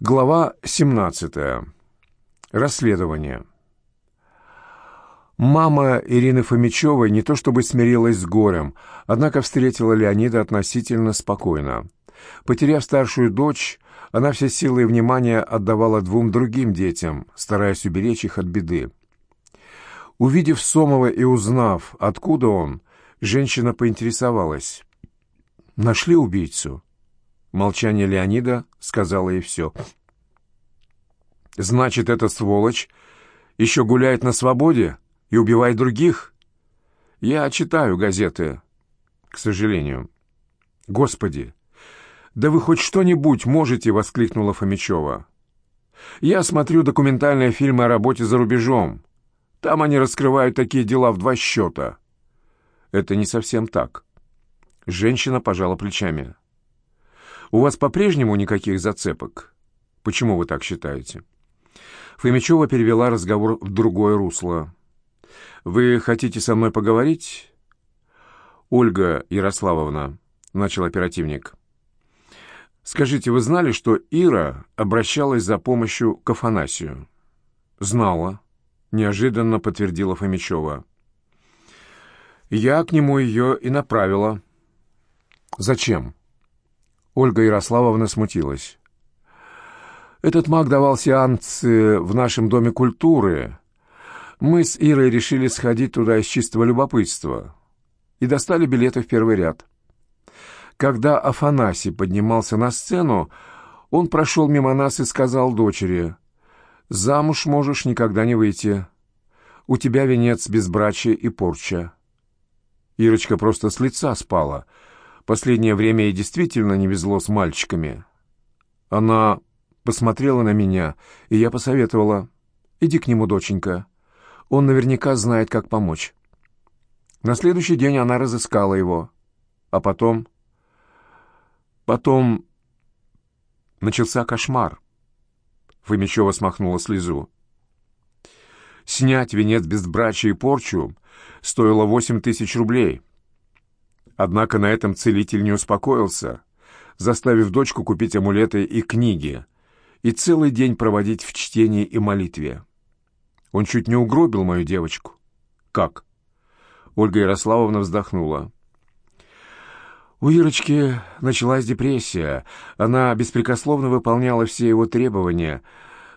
Глава 17. Расследование. Мама Ирины Фомичевой не то чтобы смирилась с горем, однако встретила Леонида относительно спокойно. Потеряв старшую дочь, она все силы и внимание отдавала двум другим детям, стараясь уберечь их от беды. Увидев Сомова и узнав, откуда он, женщина поинтересовалась. «Нашли убийцу?» Молчание Леонида сказала ей все. «Значит, эта сволочь еще гуляет на свободе и убивает других?» «Я читаю газеты, к сожалению». «Господи! Да вы хоть что-нибудь можете!» — воскликнула Фомичева. «Я смотрю документальные фильмы о работе за рубежом. Там они раскрывают такие дела в два счета». «Это не совсем так». Женщина пожала плечами. У вас по-прежнему никаких зацепок? Почему вы так считаете? Фомичева перевела разговор в другое русло. Вы хотите со мной поговорить? Ольга Ярославовна, начал оперативник. Скажите, вы знали, что Ира обращалась за помощью к Афанасию? Знала, неожиданно подтвердила Фомичева. Я к нему ее и направила. Зачем? Ольга Ярославовна смутилась. «Этот маг давал сеансы в нашем Доме культуры. Мы с Ирой решили сходить туда из чистого любопытства и достали билеты в первый ряд. Когда Афанасий поднимался на сцену, он прошел мимо нас и сказал дочери, «Замуж можешь никогда не выйти. У тебя венец безбрачия и порча». Ирочка просто с лица спала — Последнее время ей действительно не везло с мальчиками. Она посмотрела на меня, и я посоветовала, «Иди к нему, доченька. Он наверняка знает, как помочь». На следующий день она разыскала его. А потом... Потом начался кошмар. Фомичева смахнула слезу. Снять венец безбрачия и порчу стоило восемь тысяч рублей. Однако на этом целитель не успокоился, заставив дочку купить амулеты и книги и целый день проводить в чтении и молитве. Он чуть не угробил мою девочку. Как? Ольга Ярославовна вздохнула. У Ирочки началась депрессия. Она беспрекословно выполняла все его требования,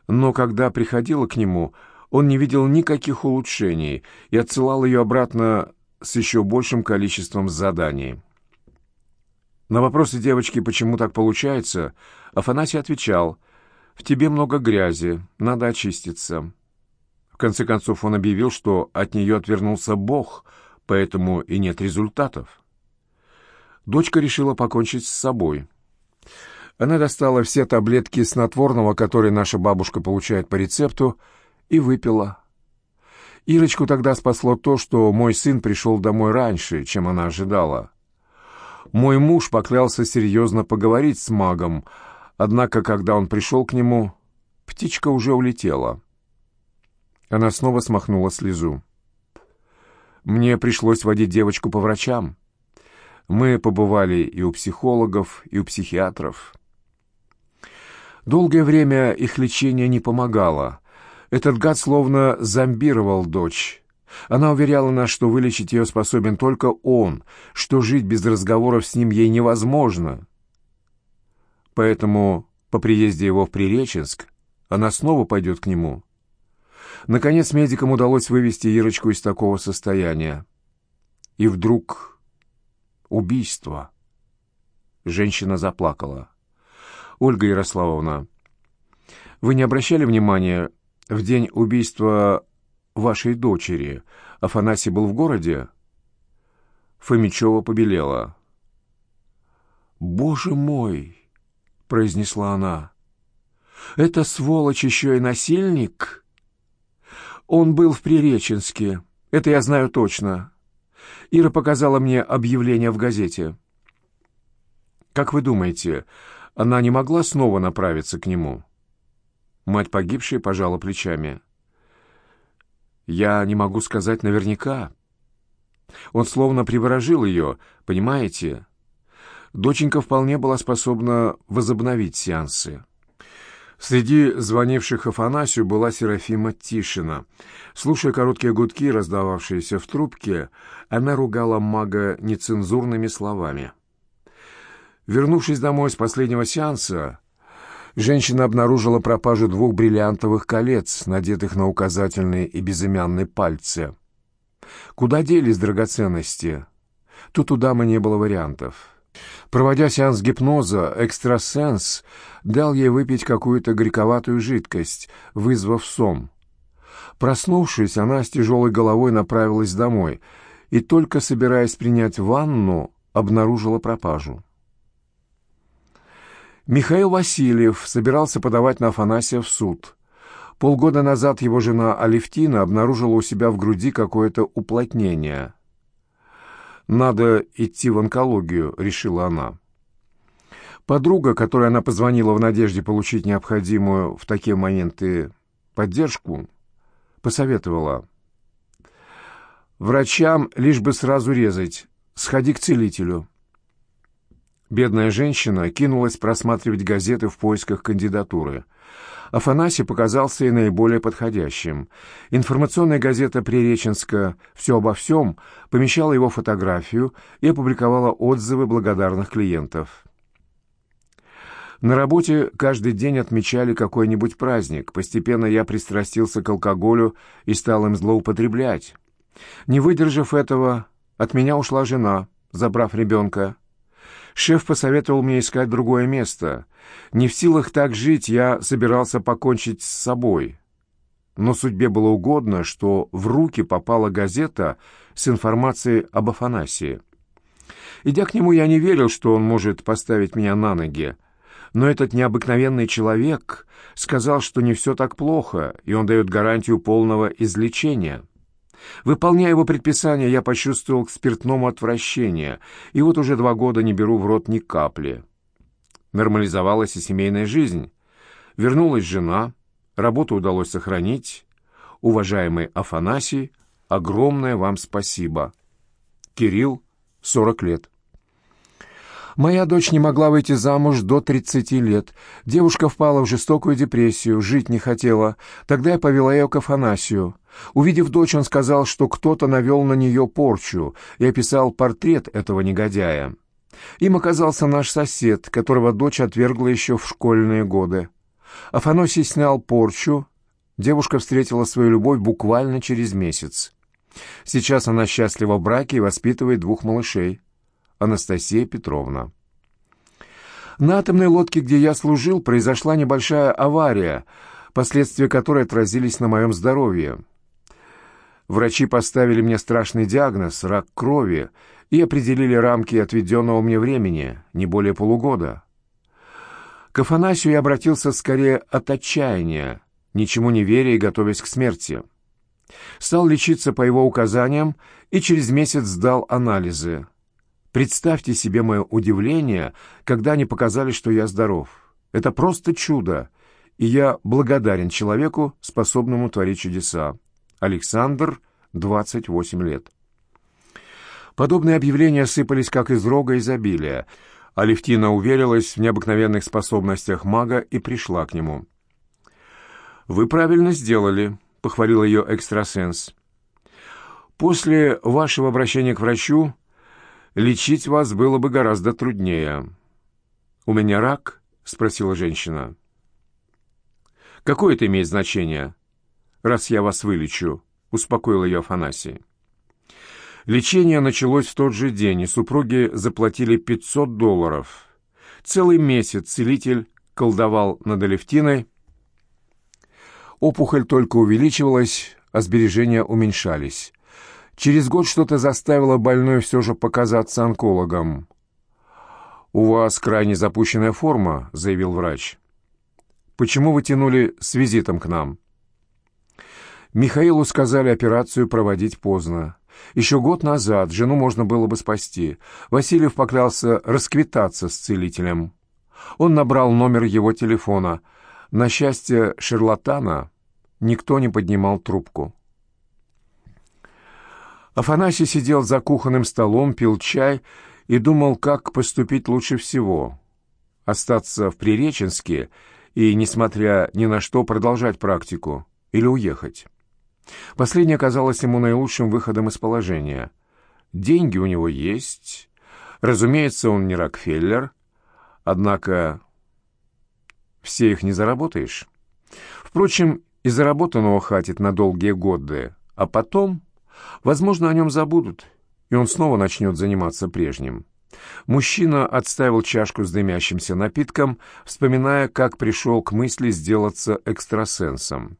но когда приходила к нему, он не видел никаких улучшений и отсылал ее обратно с еще большим количеством заданий. На вопросы девочки, почему так получается, Афанасий отвечал, «В тебе много грязи, надо очиститься». В конце концов он объявил, что от нее отвернулся Бог, поэтому и нет результатов. Дочка решила покончить с собой. Она достала все таблетки снотворного, которые наша бабушка получает по рецепту, и выпила. Ирочку тогда спасло то, что мой сын пришел домой раньше, чем она ожидала. Мой муж поклялся серьезно поговорить с магом, однако, когда он пришел к нему, птичка уже улетела. Она снова смахнула слезу. Мне пришлось водить девочку по врачам. Мы побывали и у психологов, и у психиатров. Долгое время их лечение не помогало — этот гад словно зомбировал дочь. Она уверяла нас, что вылечить ее способен только он, что жить без разговоров с ним ей невозможно. Поэтому по приезде его в Приреченск она снова пойдет к нему. Наконец медикам удалось вывести Ирочку из такого состояния. И вдруг убийство. Женщина заплакала. «Ольга Ярославовна, вы не обращали внимания, в день убийства вашей дочери Афанасий был в городе?» Фомичева побелела. «Боже мой!» — произнесла она. «Это сволочь еще и насильник?» «Он был в Приреченске, это я знаю точно. Ира показала мне объявление в газете». «Как вы думаете, она не могла снова направиться к нему?» Мать погибшей пожала плечами. «Я не могу сказать наверняка. Он словно приворожил ее, понимаете? Доченька вполне была способна возобновить сеансы. Среди звонивших Афанасию была Серафима Тишина. Слушая короткие гудки, раздававшиеся в трубке, она ругала мага нецензурными словами. Вернувшись домой с последнего сеанса, женщина обнаружила пропажу двух бриллиантовых колец, надетых на указательные и безымянные пальцы. Куда делись драгоценности? Тут у дамы не было вариантов. Проводя сеанс гипноза, экстрасенс дал ей выпить какую-то горьковатую жидкость, вызвав сон. Проснувшись, она с тяжелой головой направилась домой и, только собираясь принять ванну, обнаружила пропажу. Михаил Васильев собирался подавать на Афанасия в суд. Полгода назад его жена Алевтина обнаружила у себя в груди какое-то уплотнение – «Надо идти в онкологию», — решила она. Подруга, которой она позвонила в надежде получить необходимую в такие моменты поддержку, посоветовала. «Врачам лишь бы сразу резать. Сходи к целителю». Бедная женщина кинулась просматривать газеты в поисках кандидатуры — Афанасий показался ей наиболее подходящим. Информационная газета «Приреченска. Все обо всем» помещала его фотографию и опубликовала отзывы благодарных клиентов. На работе каждый день отмечали какой-нибудь праздник. Постепенно я пристрастился к алкоголю и стал им злоупотреблять. Не выдержав этого, от меня ушла жена, забрав ребенка. Шеф посоветовал мне искать другое место. Не в силах так жить, я собирался покончить с собой. Но судьбе было угодно, что в руки попала газета с информацией об Афанасии. Идя к нему, я не верил, что он может поставить меня на ноги. Но этот необыкновенный человек сказал, что не все так плохо, и он дает гарантию полного излечения. Выполняя его предписание, я почувствовал к спиртному отвращение, и вот уже два года не беру в рот ни капли. Нормализовалась и семейная жизнь. Вернулась жена, работу удалось сохранить. Уважаемый Афанасий, огромное вам спасибо. Кирилл, 40 лет. Моя дочь не могла выйти замуж до 30 лет. Девушка впала в жестокую депрессию, жить не хотела. Тогда я повела ее к Афанасию. Увидев дочь, он сказал, что кто-то навел на нее порчу, и описал портрет этого негодяя. Им оказался наш сосед, которого дочь отвергла еще в школьные годы. Афанасий снял порчу. Девушка встретила свою любовь буквально через месяц. Сейчас она счастлива в браке и воспитывает двух малышей. Анастасия Петровна. На атомной лодке, где я служил, произошла небольшая авария, последствия которой отразились на моем здоровье. Врачи поставили мне страшный диагноз – рак крови, и определили рамки отведенного мне времени, не более полугода. К Афанасию я обратился скорее от отчаяния, ничему не веря и готовясь к смерти. Стал лечиться по его указаниям и через месяц сдал анализы. Представьте себе мое удивление, когда они показали, что я здоров. Это просто чудо, и я благодарен человеку, способному творить чудеса. Александр, 28 лет. Подобные объявления сыпались как из рога изобилия. Алевтина уверилась в необыкновенных способностях мага и пришла к нему. «Вы правильно сделали», — похвалил ее экстрасенс. «После вашего обращения к врачу лечить вас было бы гораздо труднее». «У меня рак?» — спросила женщина. «Какое это имеет значение, раз я вас вылечу?» — успокоил ее Афанасий. Лечение началось в тот же день, и супруги заплатили 500 долларов. Целый месяц целитель колдовал над Алевтиной. Опухоль только увеличивалась, а сбережения уменьшались. Через год что-то заставило больной все же показаться онкологом. «У вас крайне запущенная форма», — заявил врач. «Почему вы тянули с визитом к нам?» Михаилу сказали операцию проводить поздно. Еще год назад жену можно было бы спасти. Васильев поклялся расквитаться с целителем. Он набрал номер его телефона. На счастье шарлатана никто не поднимал трубку. Афанасий сидел за кухонным столом, пил чай и думал, как поступить лучше всего. Остаться в Приреченске и, несмотря ни на что, продолжать практику или уехать. Последнее казалось ему наилучшим выходом из положения. Деньги у него есть. Разумеется, он не Рокфеллер. Однако все их не заработаешь. Впрочем, и заработанного хватит на долгие годы. А потом, возможно, о нем забудут, и он снова начнет заниматься прежним. Мужчина отставил чашку с дымящимся напитком, вспоминая, как пришел к мысли сделаться экстрасенсом.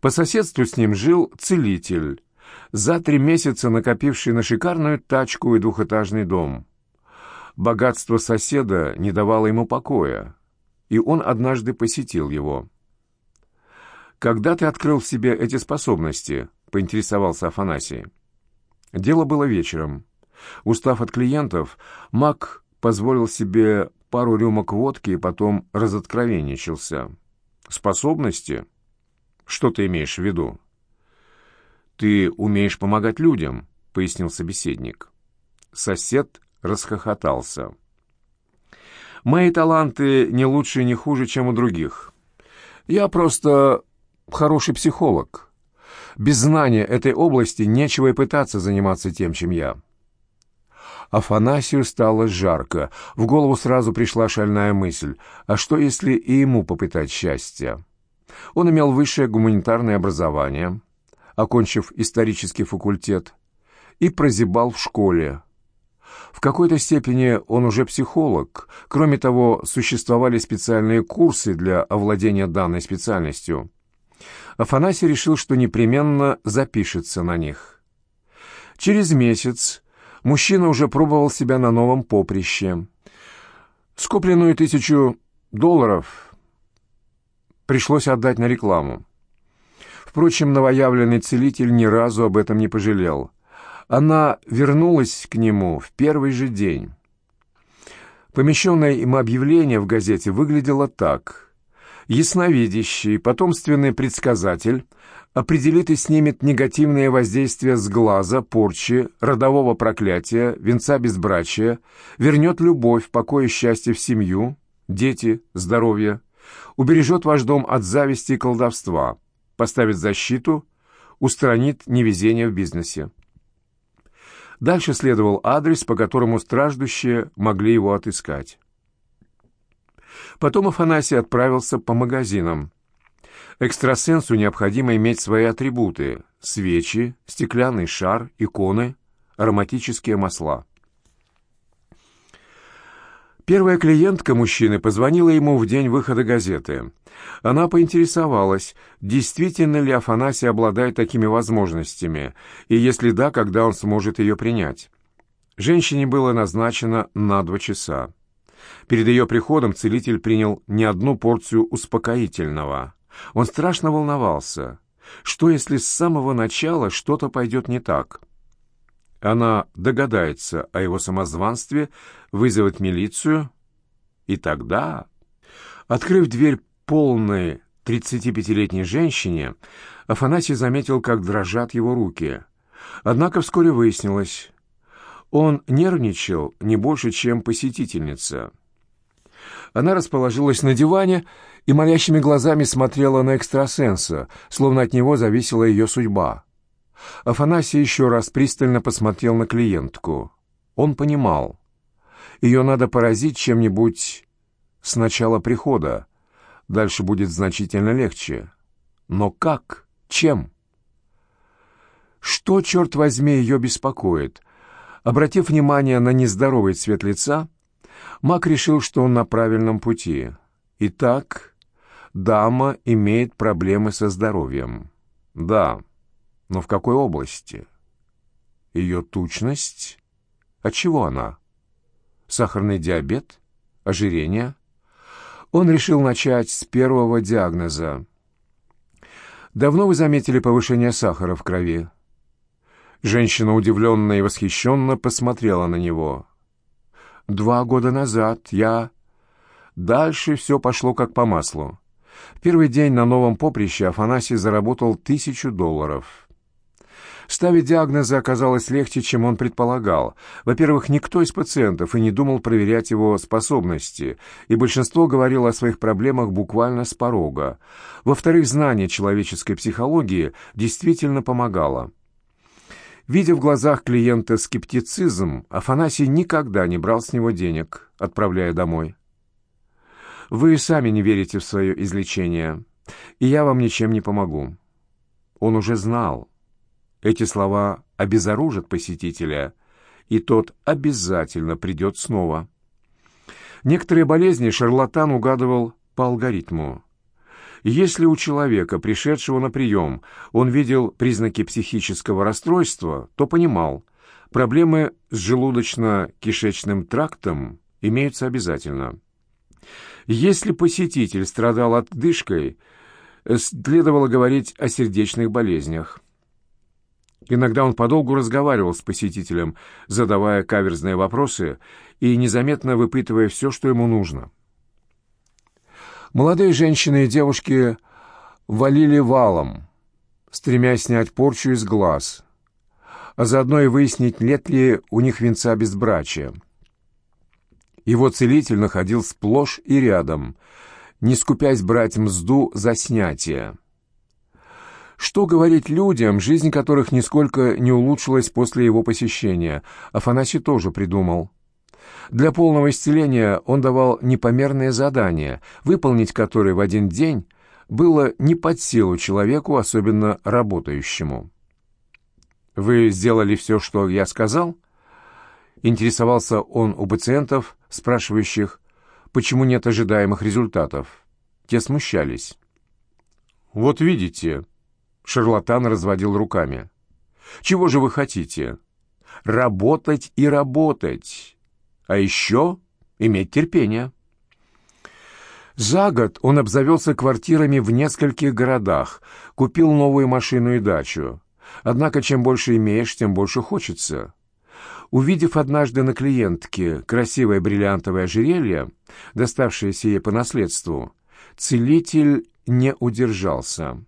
По соседству с ним жил целитель, за три месяца накопивший на шикарную тачку и двухэтажный дом. Богатство соседа не давало ему покоя, и он однажды посетил его. «Когда ты открыл в себе эти способности?» — поинтересовался Афанасий. Дело было вечером. Устав от клиентов, Мак позволил себе пару рюмок водки и потом разоткровенничался. «Способности?» Что ты имеешь в виду? Ты умеешь помогать людям, пояснил собеседник. Сосед расхохотался. Мои таланты не лучше и не хуже, чем у других. Я просто хороший психолог. Без знания этой области нечего и пытаться заниматься тем, чем я. Афанасию стало жарко. В голову сразу пришла шальная мысль. А что, если и ему попытать счастья? Он имел высшее гуманитарное образование, окончив исторический факультет, и прозябал в школе. В какой-то степени он уже психолог. Кроме того, существовали специальные курсы для овладения данной специальностью. Афанасий решил, что непременно запишется на них. Через месяц мужчина уже пробовал себя на новом поприще. Скопленную тысячу долларов пришлось отдать на рекламу. Впрочем, новоявленный целитель ни разу об этом не пожалел. Она вернулась к нему в первый же день. Помещенное им объявление в газете выглядело так. «Ясновидящий, потомственный предсказатель определит и снимет негативные воздействия с глаза, порчи, родового проклятия, венца безбрачия, вернет любовь, покой и счастье в семью, дети, здоровье, убережет ваш дом от зависти и колдовства, поставит защиту, устранит невезение в бизнесе. Дальше следовал адрес, по которому страждущие могли его отыскать. Потом Афанасий отправился по магазинам. Экстрасенсу необходимо иметь свои атрибуты – свечи, стеклянный шар, иконы, ароматические масла. Первая клиентка мужчины позвонила ему в день выхода газеты. Она поинтересовалась, действительно ли Афанасий обладает такими возможностями, и если да, когда он сможет ее принять. Женщине было назначено на два часа. Перед ее приходом целитель принял не одну порцию успокоительного. Он страшно волновался. Что, если с самого начала что-то пойдет не так? Она догадается о его самозванстве, вызовет милицию, и тогда, открыв дверь полной 35-летней женщине, Афанасий заметил, как дрожат его руки. Однако вскоре выяснилось, он нервничал не больше, чем посетительница. Она расположилась на диване и молящими глазами смотрела на экстрасенса, словно от него зависела ее судьба. Афанасий еще раз пристально посмотрел на клиентку. Он понимал. Ее надо поразить чем-нибудь с начала прихода. Дальше будет значительно легче. Но как? Чем? Что, черт возьми, ее беспокоит? Обратив внимание на нездоровый цвет лица, Мак решил, что он на правильном пути. Итак, дама имеет проблемы со здоровьем. Да, но в какой области? Ее тучность? От чего она? Сахарный диабет? Ожирение? Он решил начать с первого диагноза. «Давно вы заметили повышение сахара в крови?» Женщина удивленно и восхищенно посмотрела на него. «Два года назад я...» Дальше все пошло как по маслу. Первый день на новом поприще Афанасий заработал тысячу долларов. Ставить диагнозы оказалось легче, чем он предполагал. Во-первых, никто из пациентов и не думал проверять его способности, и большинство говорило о своих проблемах буквально с порога. Во-вторых, знание человеческой психологии действительно помогало. Видя в глазах клиента скептицизм, Афанасий никогда не брал с него денег, отправляя домой. «Вы сами не верите в свое излечение, и я вам ничем не помогу». Он уже знал. Эти слова обезоружат посетителя, и тот обязательно придет снова. Некоторые болезни шарлатан угадывал по алгоритму. Если у человека, пришедшего на прием, он видел признаки психического расстройства, то понимал, проблемы с желудочно-кишечным трактом имеются обязательно. Если посетитель страдал отдышкой, следовало говорить о сердечных болезнях. Иногда он подолгу разговаривал с посетителем, задавая каверзные вопросы и незаметно выпытывая все, что ему нужно. Молодые женщины и девушки валили валом, стремясь снять порчу из глаз, а заодно и выяснить, нет ли у них венца безбрачия. Его целитель находил сплошь и рядом, не скупясь брать мзду за снятие. Что говорить людям, жизнь которых нисколько не улучшилась после его посещения, Афанасий тоже придумал. Для полного исцеления он давал непомерные задания, выполнить которые в один день было не под силу человеку, особенно работающему. «Вы сделали все, что я сказал?» Интересовался он у пациентов, спрашивающих, почему нет ожидаемых результатов. Те смущались. «Вот видите», Шарлатан разводил руками. «Чего же вы хотите? Работать и работать. А еще иметь терпение». За год он обзавелся квартирами в нескольких городах, купил новую машину и дачу. Однако, чем больше имеешь, тем больше хочется. Увидев однажды на клиентке красивое бриллиантовое ожерелье, доставшееся ей по наследству, целитель не удержался.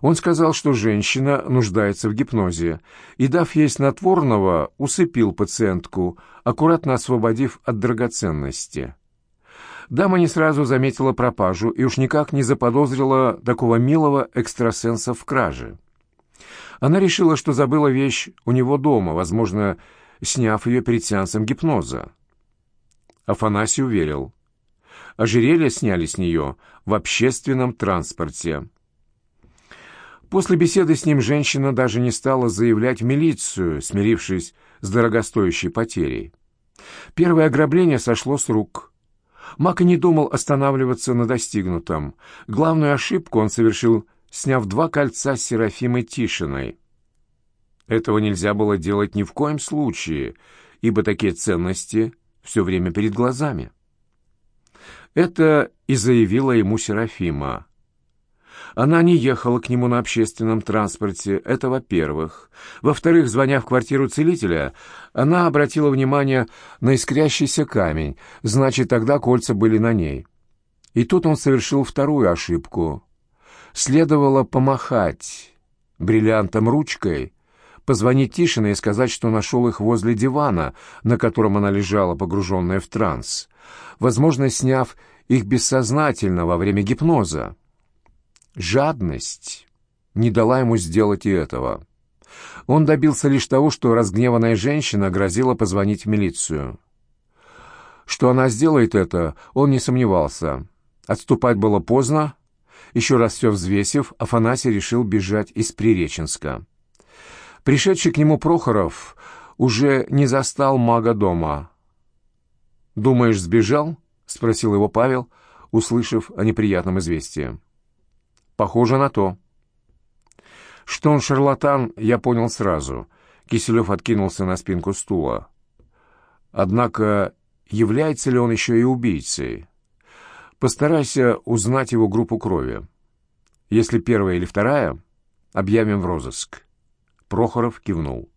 Он сказал, что женщина нуждается в гипнозе, и, дав ей снотворного, усыпил пациентку, аккуратно освободив от драгоценности. Дама не сразу заметила пропажу и уж никак не заподозрила такого милого экстрасенса в краже. Она решила, что забыла вещь у него дома, возможно, сняв ее перед сеансом гипноза. Афанасий уверил. Ожерелье сняли с нее в общественном транспорте. После беседы с ним женщина даже не стала заявлять в милицию, смирившись с дорогостоящей потерей. Первое ограбление сошло с рук. Мак и не думал останавливаться на достигнутом. Главную ошибку он совершил, сняв два кольца с Серафимой Тишиной. Этого нельзя было делать ни в коем случае, ибо такие ценности все время перед глазами. Это и заявила ему Серафима. Она не ехала к нему на общественном транспорте, это во-первых. Во-вторых, звоня в квартиру целителя, она обратила внимание на искрящийся камень, значит, тогда кольца были на ней. И тут он совершил вторую ошибку. Следовало помахать бриллиантом ручкой, позвонить Тишиной и сказать, что нашел их возле дивана, на котором она лежала, погруженная в транс, возможно, сняв их бессознательно во время гипноза. Жадность не дала ему сделать и этого. Он добился лишь того, что разгневанная женщина грозила позвонить в милицию. Что она сделает это, он не сомневался. Отступать было поздно. Еще раз все взвесив, Афанасий решил бежать из Приреченска. Пришедший к нему Прохоров уже не застал мага дома. «Думаешь, сбежал?» — спросил его Павел, услышав о неприятном известии. Похоже на то. Что он шарлатан, я понял сразу. Киселев откинулся на спинку стула. Однако, является ли он еще и убийцей? Постарайся узнать его группу крови. Если первая или вторая, объявим в розыск. Прохоров кивнул.